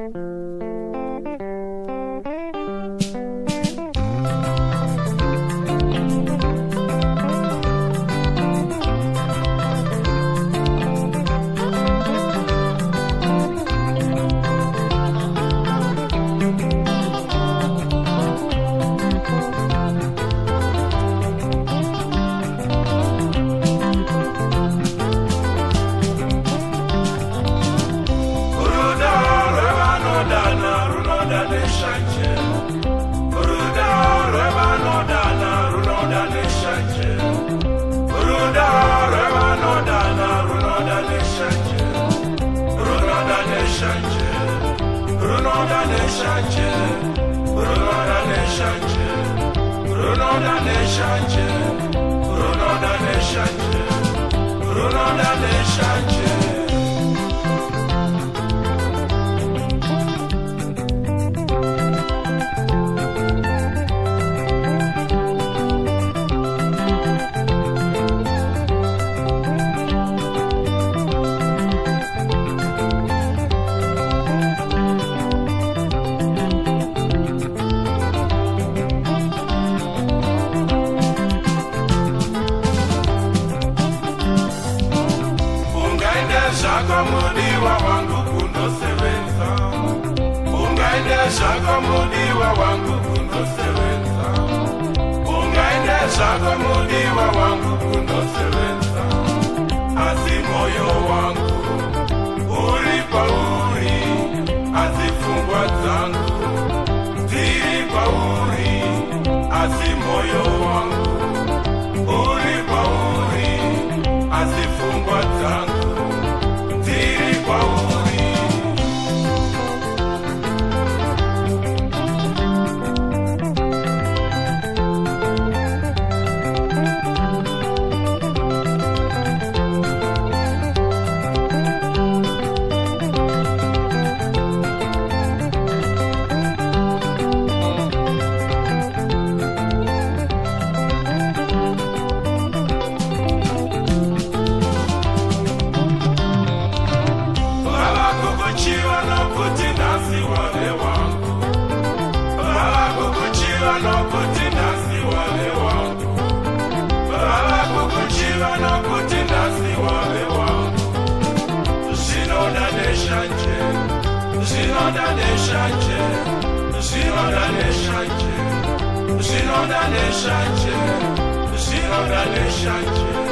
Thank you. neşancı Bruno'da neşancı Bruno'da neşancı Bruno'da neşancı Bruno'da neşancı wangu kunosebenza ungaenda zvako mudiwa wangu kunosebenza asi moyo wangu uri pauri asi pfungwa dzangu dziri pauri asi moyo wangu zvinoda nezvanje zvinoda nezvanje zvinoda nezvanje zvinoda nezvanje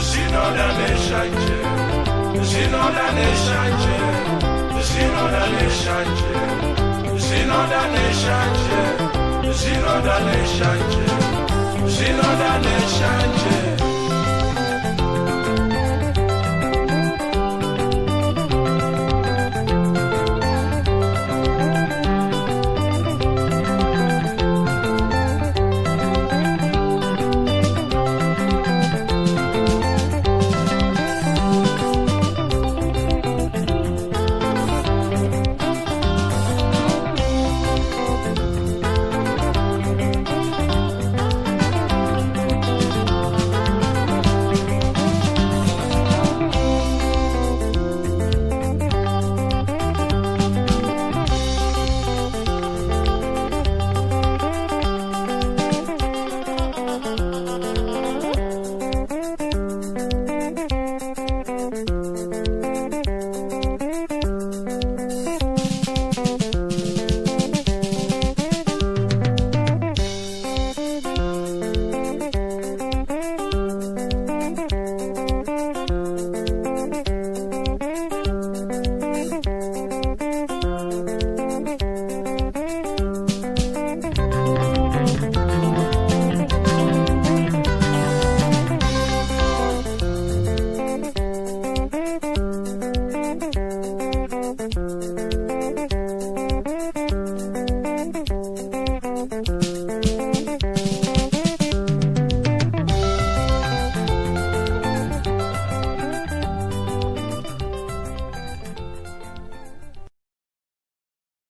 zvinoda nezvanje zvinoda nezvanje